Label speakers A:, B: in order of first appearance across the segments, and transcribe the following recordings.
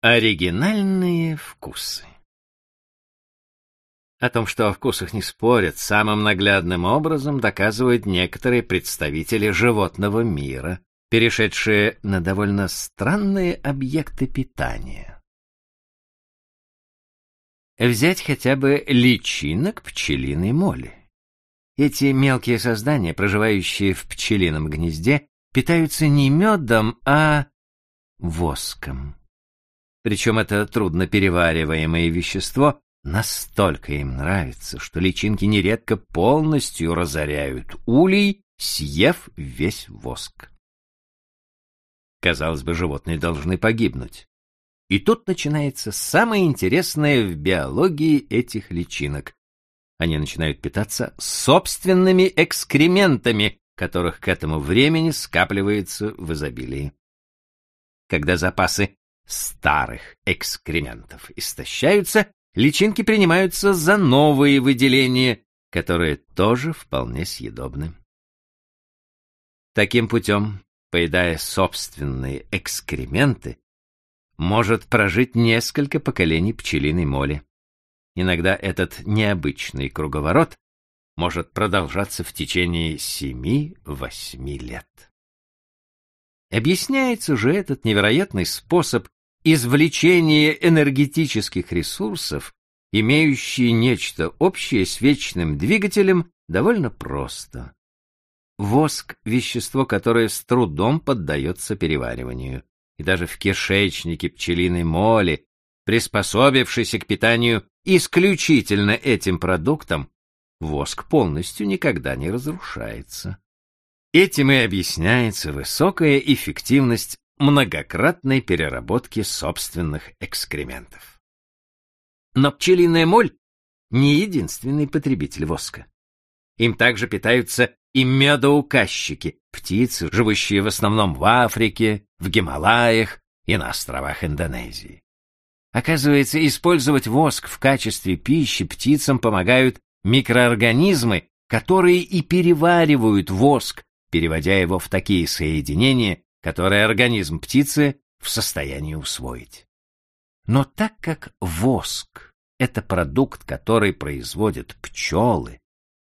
A: Оригинальные вкусы О том, что о вкусах не спорят, самым наглядным образом доказывают некоторые представители животного мира, перешедшие на довольно странные объекты питания. Взять хотя бы личинок пчелиной моли. Эти мелкие создания, проживающие в пчелином гнезде, питаются не медом, а воском. Причем это трудно перевариваемое вещество настолько им нравится, что личинки нередко полностью разоряют улей, съев весь воск. Казалось бы, животные должны погибнуть. И тут начинается самое интересное в биологии этих личинок. Они начинают питаться собственными экскрементами, которых к этому времени скапливается в изобилии. Когда запасы старых экскрементов истощаются, личинки принимаются за новые выделения, которые тоже вполне съедобны. Таким путем, поедая собственные экскременты, может прожить несколько поколений пчелиной моли. Иногда этот необычный круговорот может продолжаться в течение семи-восьми лет. Объясняется же этот невероятный способ извлечения энергетических ресурсов, имеющие нечто общее с вечным двигателем, довольно просто. Воск – вещество, которое с трудом поддается перевариванию. И даже в кишечнике пчелиной моли, приспособившейся к питанию исключительно этим продуктом, воск полностью никогда не разрушается. Этим и объясняется высокая эффективность многократной переработки собственных экскрементов. Но пчелиная моль не единственный потребитель воска. Им также питаются и медоуказчики, птицы, живущие в основном в Африке, в Гималаях и на островах Индонезии. Оказывается, использовать воск в качестве пищи птицам помогают микроорганизмы, которые и переваривают воск, переводя его в такие соединения, которые организм птицы в состоянии усвоить. Но так как воск — это продукт, который производят пчелы,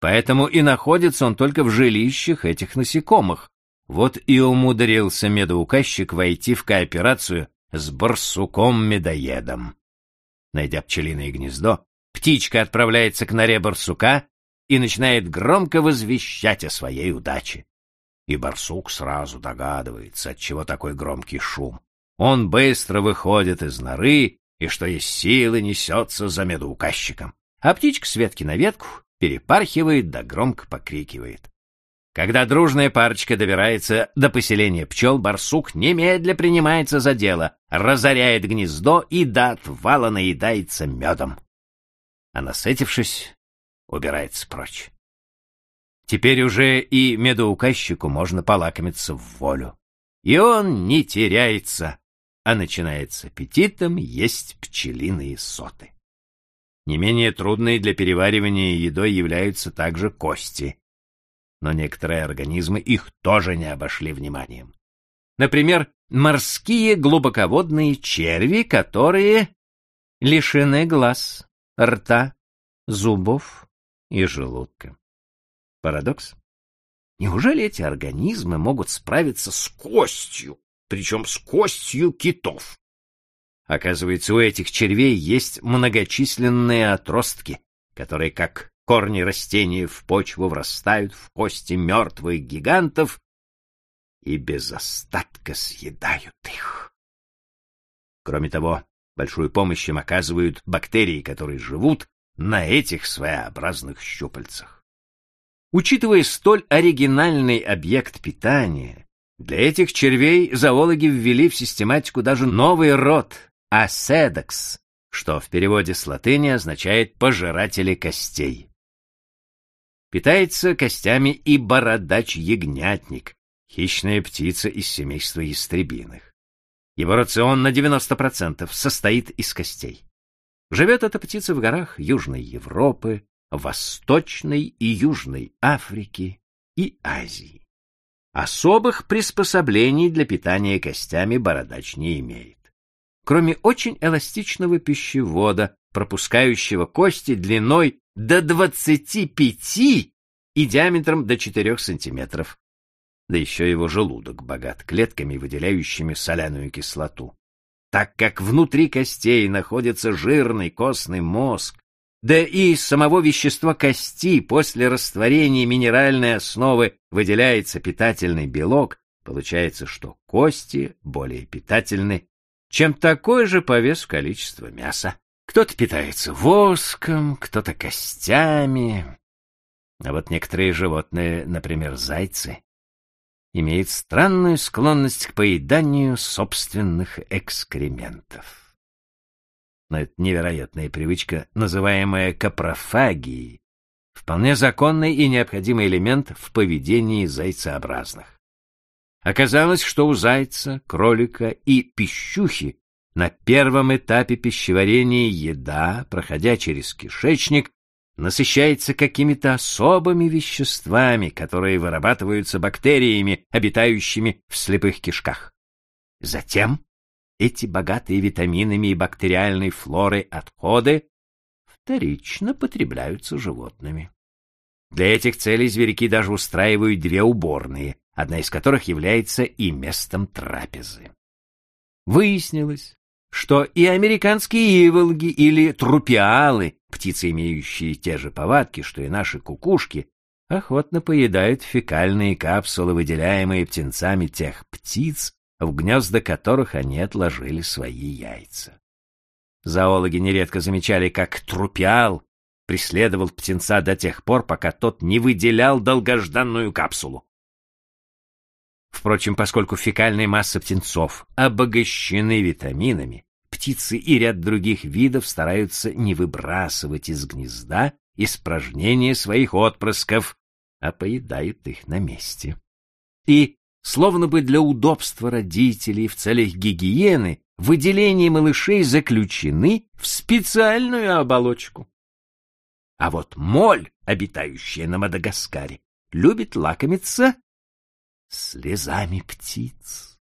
A: поэтому и находится он только в жилищах этих насекомых, вот и умудрился медоуказчик войти в кооперацию с барсуком-медоедом. Найдя пчелиное гнездо, птичка отправляется к норе барсука и начинает громко возвещать о своей удаче и барсук сразу догадывается, от чего такой громкий шум. Он быстро выходит из норы и, что есть силы, несется за медоуказчиком. А птичка с ветки на ветку перепархивает да громко покрикивает. Когда дружная парочка добирается до поселения пчел, барсук немедля принимается за дело, разоряет гнездо и до отвала наедается медом. А насытившись, убирается прочь. Теперь уже и медоуказчику можно полакомиться в волю. И он не теряется, а начинает с аппетитом есть пчелиные соты. Не менее трудной для переваривания едой являются также кости. Но некоторые организмы их тоже не обошли вниманием. Например, морские глубоководные черви, которые лишены глаз, рта, зубов и желудка. Парадокс? Неужели эти организмы могут справиться с костью, причем с костью китов? Оказывается, у этих червей есть многочисленные отростки, которые, как корни растений в почву, врастают в кости мертвых гигантов и без остатка съедают их. Кроме того, большую помощь им оказывают бактерии, которые живут на этих своеобразных щупальцах. Учитывая столь оригинальный объект питания, для этих червей зоологи ввели в систематику даже новый род — аседекс, что в переводе с латыни означает «пожиратели костей». Питается костями и бородач-ягнятник, хищная птица из семейства ястребиных. Его рацион на 90% состоит из костей. Живет эта птица в горах Южной Европы, Восточной и Южной Африки и Азии. Особых приспособлений для питания костями бородач не имеет. кроме очень эластичного пищевода, пропускающего кости длиной до 25 и диаметром до 4 сантиметров. Да еще его желудок богат клетками, выделяющими соляную кислоту. Так как внутри костей находится жирный костный мозг, да и из самого вещества кости после растворения минеральной основы выделяется питательный белок, получается, что кости более питательны, чем такое же по весу количество мяса. Кто-то питается воском, кто-то костями. А вот некоторые животные, например, зайцы, имеют странную склонность к поеданию собственных экскрементов но эта невероятная привычка, называемая капрофагией, вполне законный и необходимый элемент в поведении зайцеобразных. Оказалось, что у зайца, кролика и пищухи на первом этапе пищеварения еда, проходя через кишечник, насыщается какими-то особыми веществами, которые вырабатываются бактериями, обитающими в слепых кишках. Затем эти богатые витаминами и бактериальной флорой отходы вторично потребляются животными. Для этих целей зверьки даже устраивают две уборные, одна из которых является и местом трапезы. Выяснилось, что и американские иволги или трупиалы, птицы, имеющие те же повадки, что и наши кукушки, охотно поедают фекальные капсулы, выделяемые птенцами тех птиц, в гнезда которых они отложили свои яйца. Зоологи нередко замечали, как трупиал преследовал птенца до тех пор, пока тот не выделял долгожданную капсулу. Впрочем, поскольку фекальные массы птенцов обогащены витаминами, птицы и ряд других видов стараются не выбрасывать из гнезда испражнения своих отпрысков, а поедают их на месте. И словно бы для удобства родителей в целях гигиены, выделения малышей заключены в специальную оболочку. А вот моль, обитающая на Мадагаскаре, любит лакомиться слезами птиц.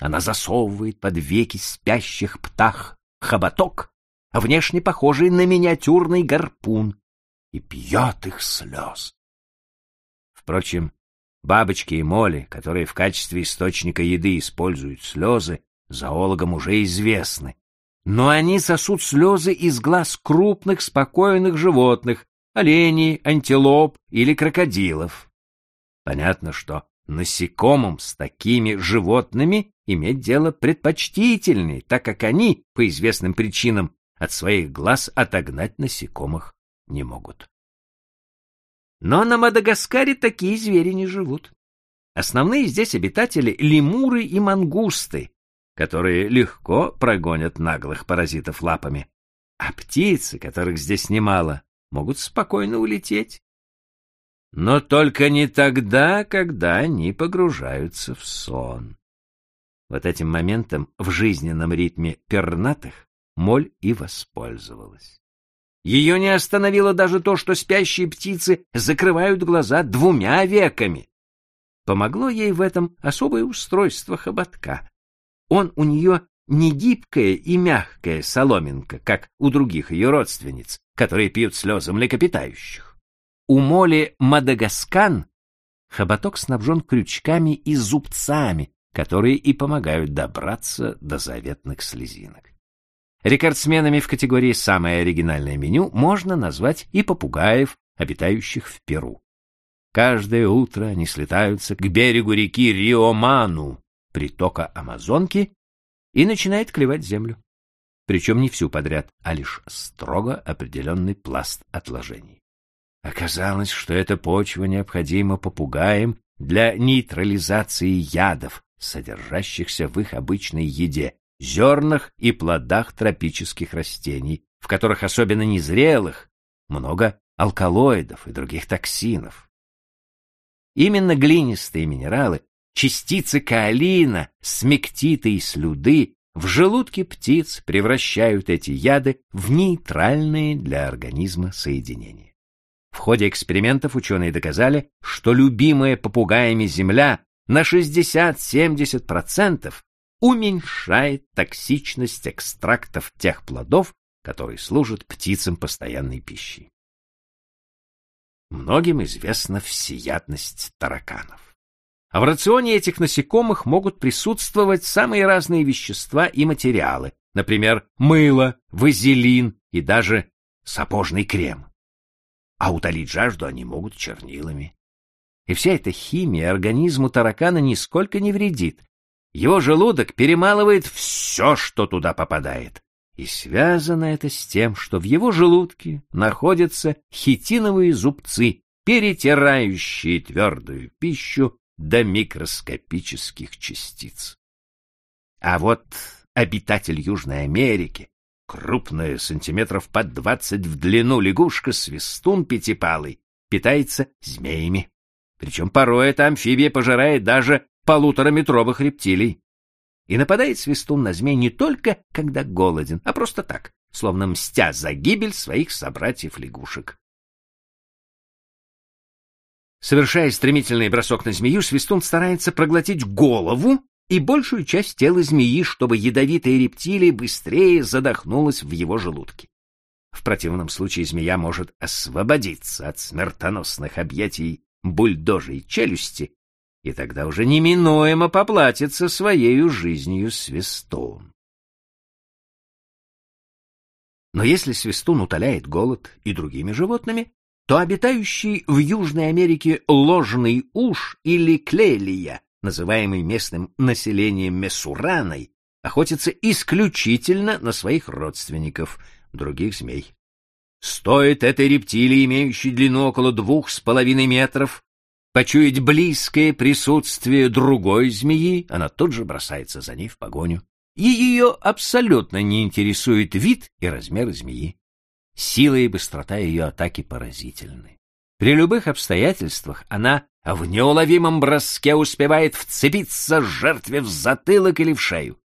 A: Она засовывает под веки спящих птах хоботок, внешне похожий на миниатюрный гарпун, и пьет их слез. Впрочем, Бабочки и моли, которые в качестве источника еды используют слезы, зоологам уже известны. Но они сосут слезы из глаз крупных спокойных животных, оленей, антилоп или крокодилов. Понятно, что насекомым с такими животными иметь дело предпочтительнее, так как они, по известным причинам, от своих глаз отогнать насекомых не могут. Но на Мадагаскаре такие звери не живут. Основные здесь обитатели — лемуры и мангусты, которые легко прогонят наглых паразитов лапами. А птицы, которых здесь немало, могут спокойно улететь. Но только не тогда, когда они погружаются в сон. Вот этим моментом в жизненном ритме пернатых моль и воспользовалась. Ее не остановило даже то, что спящие птицы закрывают глаза двумя веками. Помогло ей в этом особое устройство хоботка. Он у нее не гибкая и мягкая соломинка, как у других ее родственниц, которые пьют слезы млекопитающих. У моли Мадагаскан хоботок снабжен крючками и зубцами, которые и помогают добраться до заветных слезинок. Рекордсменами в категории «Самое оригинальное меню» можно назвать и попугаев, обитающих в Перу. Каждое утро они слетаются к берегу реки Риоману, притока Амазонки, и начинают клевать землю. Причем не всю подряд, а лишь строго определенный пласт отложений. Оказалось, что эта почва необходима попугаям для нейтрализации ядов, содержащихся в их обычной еде, зернах и плодах тропических растений, в которых особенно незрелых много алкалоидов и других токсинов. Именно глинистые минералы, частицы каолина, смектита и слюды в желудке птиц превращают эти яды в нейтральные для организма соединения. В ходе экспериментов ученые доказали, что любимая попугаями земля на 60-70% уменьшает токсичность экстрактов тех плодов, которые служат птицам постоянной пищей. Многим известна всеядность тараканов. А в рационе этих насекомых могут присутствовать самые разные вещества и материалы, например, мыло, вазелин и даже сапожный крем. А утолить жажду они могут чернилами. И вся эта химия организму таракана нисколько не вредит. Его желудок перемалывает все, что туда попадает. И связано это с тем, что в его желудке находятся хитиновые зубцы, перетирающие твердую пищу до микроскопических частиц. А вот обитатель Южной Америки, крупная, сантиметров под двадцать в длину лягушка, свистун пятипалый, питается змеями. Причем порой эта амфибия пожирает даже полутораметровых рептилий. И нападает свистун на змей не только, когда голоден, а просто так, словно мстя за гибель своих собратьев-лягушек. Совершая стремительный бросок на змею, свистун старается проглотить голову и большую часть тела змеи, чтобы ядовитая рептилия быстрее задохнулась в его желудке. В противном случае змея может освободиться от смертоносных объятий бульдожей челюсти, и тогда уже неминуемо поплатится своей жизнью свистун. Но если свистун утоляет голод и другими животными, то обитающий в Южной Америке ложный уж или клелия называемый местным населением Месураной, охотится исключительно на своих родственников, других змей. Стоит этой рептилии, имеющей длину около двух с половиной метров, почуять близкое присутствие другой змеи, она тут же бросается за ней в погоню. И ее абсолютно не интересует вид и размер змеи. Сила и быстрота ее атаки поразительны. При любых обстоятельствах она в неуловимом броске успевает вцепиться жертве в затылок или в шею.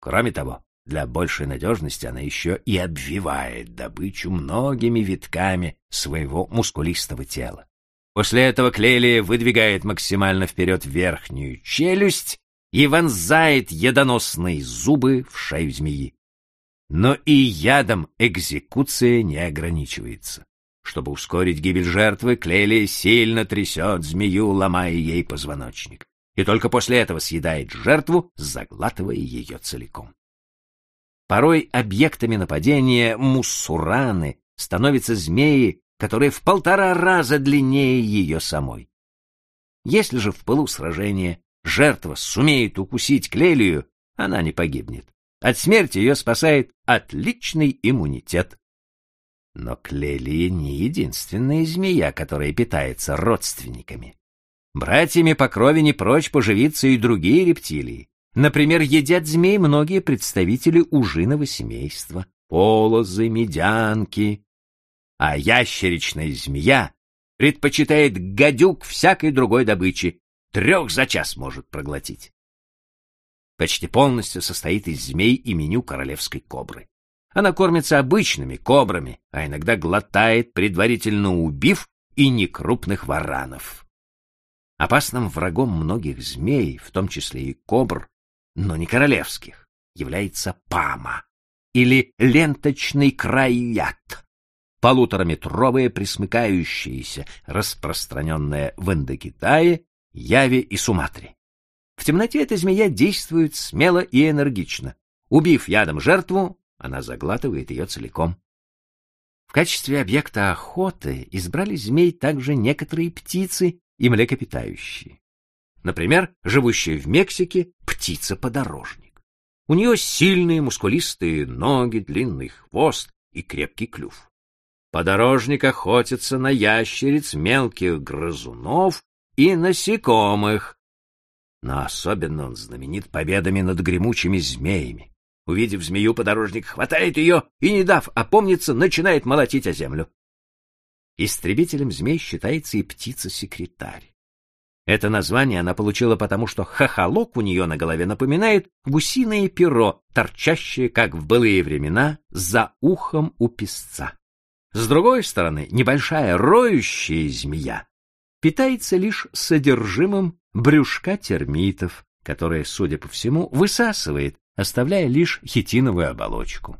A: Кроме того, для большей надежности она еще и обвивает добычу многими витками своего мускулистого тела. После этого Клелия выдвигает максимально вперед верхнюю челюсть и вонзает ядоносные зубы в шею змеи. Но и ядом экзекуция не ограничивается. Чтобы ускорить гибель жертвы, Клелия сильно трясет змею, ломая ей позвоночник. И только после этого съедает жертву, заглатывая ее целиком. Порой объектами нападения муссураны становятся змеи, которые в полтора раза длиннее ее самой. Если же в пылу сражения жертва сумеет укусить Клелию, она не погибнет. От смерти ее спасает отличный иммунитет. Но Клелия не единственная змея, которая питается родственниками. Братьями по крови не прочь поживиться и другие рептилии. Например, едят змей многие представители ужиного семейства, полозы, медянки. А ящеричная змея предпочитает гадюк всякой другой добычи, трех за час может проглотить. Почти полностью состоит из змей и меню королевской кобры. Она кормится обычными кобрами, а иногда глотает, предварительно убив и некрупных варанов. Опасным врагом многих змей, в том числе и кобр, но не королевских, является пама или ленточный краят, полутораметровое присмыкающееся, распространенное в Индокитае, Яве и Суматре. В темноте эта змея действует смело и энергично. Убив ядом жертву, она заглатывает ее целиком. В качестве объекта охоты избрали змей также некоторые птицы и млекопитающие. Например, живущая в Мексике птица-подорожник. У нее сильные мускулистые ноги, длинный хвост и крепкий клюв. Подорожник охотится на ящериц, мелких грызунов и насекомых. Но особенно он знаменит победами над гремучими змеями. Увидев змею, подорожник хватает ее и, не дав опомниться, начинает молотить о землю. Истребителем змей считается и птица-секретарь. Это название она получила потому, что хохолок у нее на голове напоминает гусиное перо, торчащее, как в былые времена, за ухом у песца. С другой стороны, небольшая роющая змея питается лишь содержимым брюшка термитов, которое, судя по всему, высасывает, оставляя лишь хитиновую оболочку.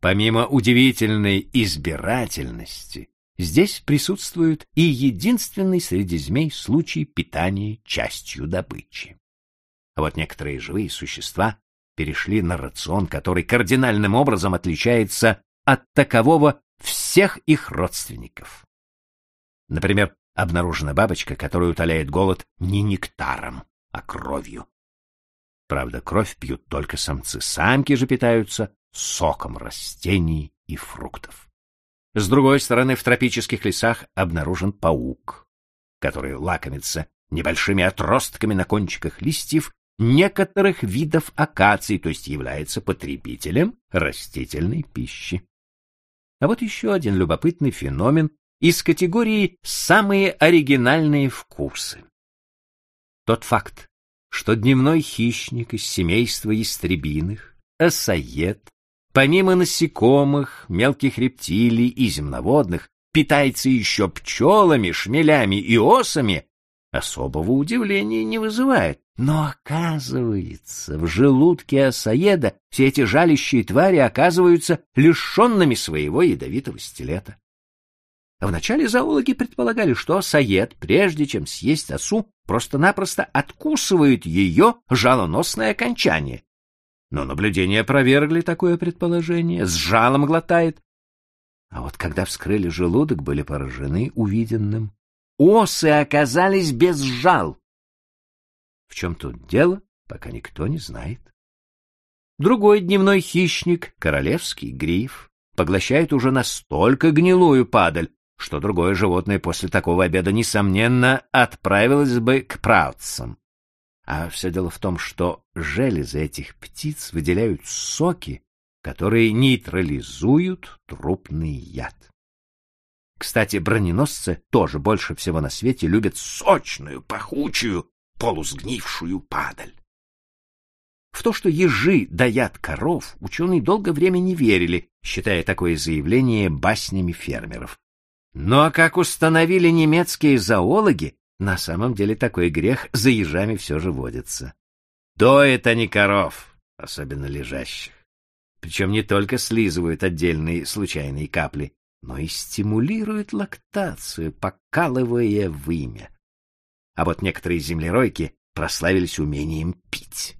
A: Помимо удивительной избирательности, здесь присутствует и единственный среди змей случай питания частью добычи. А вот некоторые живые существа перешли на рацион, который кардинальным образом отличается от такового всех их родственников. Например, обнаружена бабочка, которая утоляет голод не нектаром, а кровью. Правда, кровь пьют только самцы, самки же питаются соком растений и фруктов. С другой стороны, в тропических лесах обнаружен паук, который лакомится небольшими отростками на кончиках листьев некоторых видов акаций, то есть является потребителем растительной пищи. А вот еще один любопытный феномен из категории «самые оригинальные вкусы». Тот факт, что дневной хищник из семейства истребиных, осаед, помимо насекомых, мелких рептилий и земноводных, питается еще пчелами, шмелями и осами, особого удивления не вызывает. Но оказывается, в желудке осаеда все эти жалящие твари оказываются лишенными своего ядовитого стилета. Вначале зоологи предполагали, что осаед, прежде чем съесть осу, просто-напросто откусывает ее жалоносное окончание. Но наблюдения опровергли такое предположение, с жалом глотает. А вот когда вскрыли желудок, были поражены увиденным. Осы оказались без жал. В чем тут дело, пока никто не знает. Другой дневной хищник, королевский гриф, поглощает уже настолько гнилую падаль, что другое животное после такого обеда, несомненно, отправилось бы к правцам. А все дело в том, что железы этих птиц выделяют соки, которые нейтрализуют трупный яд. Кстати, броненосцы тоже больше всего на свете любят сочную, пахучую, полусгнившую падаль. В то, что ежи доят коров, ученые долгое время не верили, считая такое заявление баснями фермеров. Но, как установили немецкие зоологи, на самом деле такой грех за ежами все же водится. Доят они коров, особенно лежащих. Причем не только слизывают отдельные случайные капли, но и стимулируют лактацию, покалывая вымя. А вот некоторые землеройки прославились умением пить.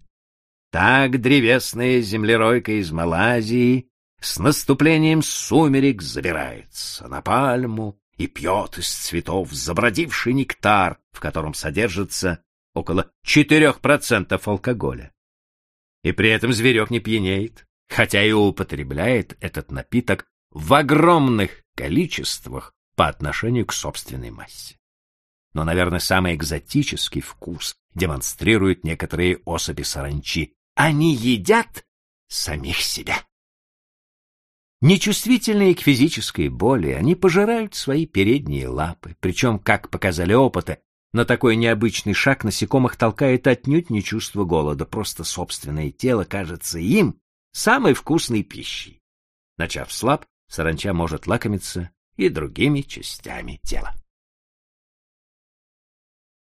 A: Так древесная землеройка из Малайзии с наступлением сумерек забирается на пальму и пьет из цветов забродивший нектар, в котором содержится около 4% алкоголя. И при этом зверек не пьянеет, хотя и употребляет этот напиток в огромных количествах по отношению к собственной массе. Но, наверное, самый экзотический вкус демонстрируют некоторые особи саранчи. Они едят самих себя. Нечувствительные к физической боли, они пожирают свои передние лапы, причем, как показали опыты, на такой необычный шаг насекомых толкает отнюдь не чувство голода, просто собственное тело кажется им самой вкусной пищей. Начав слаб, саранча может лакомиться и другими частями тела.